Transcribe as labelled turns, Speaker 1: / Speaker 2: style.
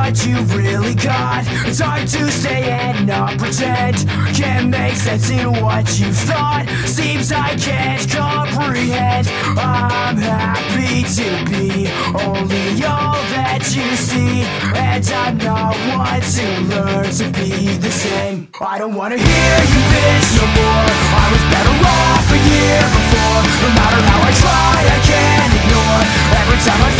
Speaker 1: what you really got. It's hard to stay and not pretend. Can't make sense in what you thought. Seems I can't comprehend. I'm happy to be only all that you see. And I'm not one to learn to be the same. I don't wanna hear you bitch no more. I was better off a year before. No matter how I try, I can't ignore. Every time I